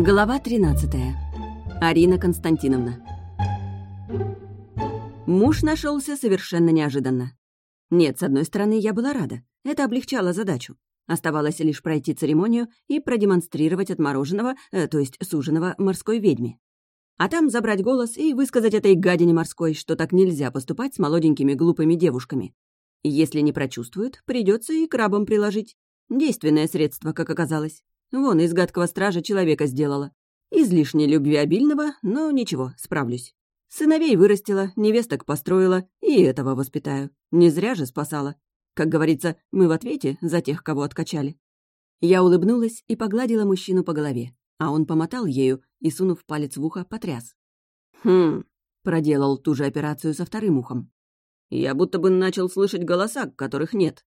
Глава 13. Арина Константиновна. Муж нашелся совершенно неожиданно. Нет, с одной стороны, я была рада. Это облегчало задачу. Оставалось лишь пройти церемонию и продемонстрировать отмороженного, э, то есть суженого, морской ведьме. А там забрать голос и высказать этой гадине морской, что так нельзя поступать с молоденькими глупыми девушками. Если не прочувствуют, придется и крабом приложить. Действенное средство, как оказалось. Вон, из гадкого стража человека сделала. Излишне любвеобильного, но ничего, справлюсь. Сыновей вырастила, невесток построила, и этого воспитаю. Не зря же спасала. Как говорится, мы в ответе за тех, кого откачали. Я улыбнулась и погладила мужчину по голове, а он помотал ею и, сунув палец в ухо, потряс. «Хм...» — проделал ту же операцию со вторым ухом. «Я будто бы начал слышать голоса, которых нет».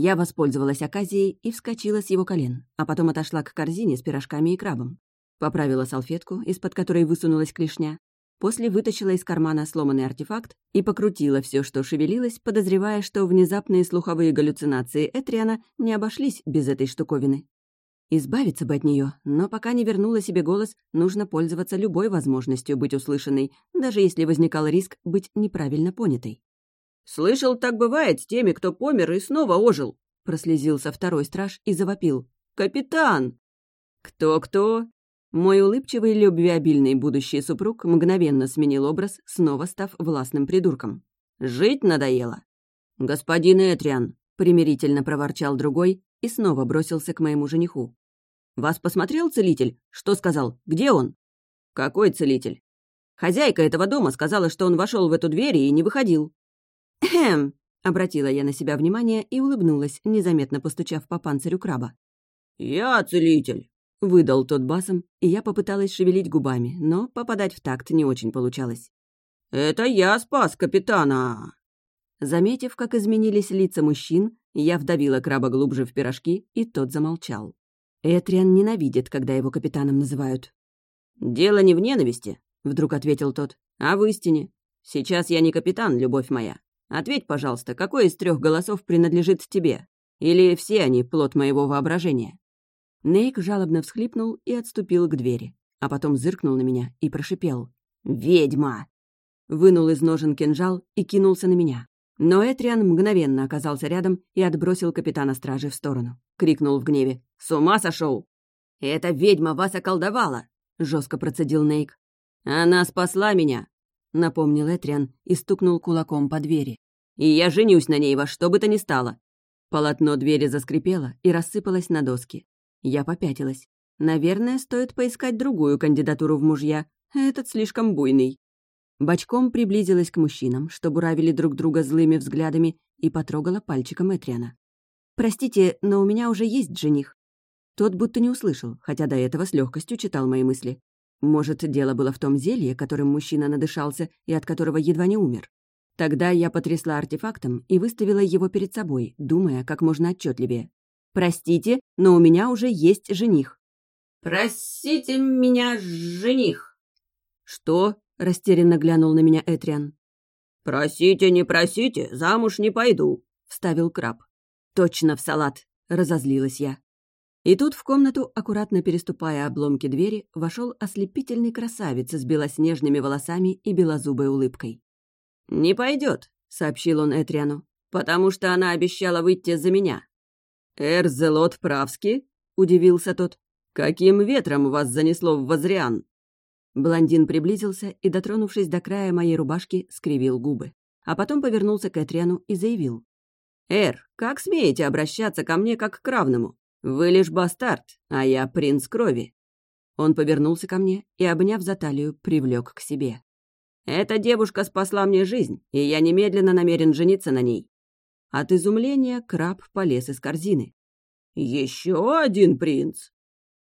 Я воспользовалась оказией и вскочила с его колен, а потом отошла к корзине с пирожками и крабом. Поправила салфетку, из-под которой высунулась клешня. После вытащила из кармана сломанный артефакт и покрутила все, что шевелилось, подозревая, что внезапные слуховые галлюцинации Этриана не обошлись без этой штуковины. Избавиться бы от нее, но пока не вернула себе голос, нужно пользоваться любой возможностью быть услышанной, даже если возникал риск быть неправильно понятой. «Слышал, так бывает с теми, кто помер и снова ожил», — прослезился второй страж и завопил. «Капитан!» «Кто-кто?» Мой улыбчивый, любвеобильный будущий супруг мгновенно сменил образ, снова став властным придурком. «Жить надоело!» «Господин Этриан!» — примирительно проворчал другой и снова бросился к моему жениху. «Вас посмотрел целитель? Что сказал? Где он?» «Какой целитель?» «Хозяйка этого дома сказала, что он вошел в эту дверь и не выходил». «Хм!» — обратила я на себя внимание и улыбнулась, незаметно постучав по панцирю краба. «Я целитель!» — выдал тот басом, и я попыталась шевелить губами, но попадать в такт не очень получалось. «Это я спас капитана!» Заметив, как изменились лица мужчин, я вдавила краба глубже в пирожки, и тот замолчал. Этриан ненавидит, когда его капитаном называют. «Дело не в ненависти», — вдруг ответил тот, — «а в истине. Сейчас я не капитан, любовь моя. Ответь, пожалуйста, какой из трех голосов принадлежит тебе? Или все они плод моего воображения?» Нейк жалобно всхлипнул и отступил к двери, а потом зыркнул на меня и прошипел. «Ведьма!» Вынул из ножен кинжал и кинулся на меня. Но Этриан мгновенно оказался рядом и отбросил капитана стражи в сторону. Крикнул в гневе. «С ума сошел!» «Эта ведьма вас околдовала!» — жестко процедил Нейк. «Она спасла меня!» — напомнил Этриан и стукнул кулаком по двери. «И я женюсь на ней во что бы то ни стало!» Полотно двери заскрипело и рассыпалось на доски. Я попятилась. Наверное, стоит поискать другую кандидатуру в мужья. Этот слишком буйный. Бочком приблизилась к мужчинам, что буравили друг друга злыми взглядами, и потрогала пальчиком Этриана. «Простите, но у меня уже есть жених». Тот будто не услышал, хотя до этого с легкостью читал мои мысли. Может, дело было в том зелье, которым мужчина надышался и от которого едва не умер. Тогда я потрясла артефактом и выставила его перед собой, думая как можно отчетливее. «Простите, но у меня уже есть жених». «Простите меня, жених». «Что?» — растерянно глянул на меня Этриан. «Просите, не просите, замуж не пойду», — вставил краб. «Точно в салат», — разозлилась я. И тут в комнату, аккуратно переступая обломки двери, вошел ослепительный красавец с белоснежными волосами и белозубой улыбкой. «Не пойдет», — сообщил он Этриану, «потому что она обещала выйти за меня». «Эрзелот Правски?» — удивился тот. «Каким ветром вас занесло в Возриан?» Блондин приблизился и, дотронувшись до края моей рубашки, скривил губы. А потом повернулся к Этриану и заявил. «Эр, как смеете обращаться ко мне как к равному? Вы лишь бастард, а я принц крови». Он повернулся ко мне и, обняв за талию, привлек к себе. «Эта девушка спасла мне жизнь, и я немедленно намерен жениться на ней». От изумления краб полез из корзины. «Еще один принц!»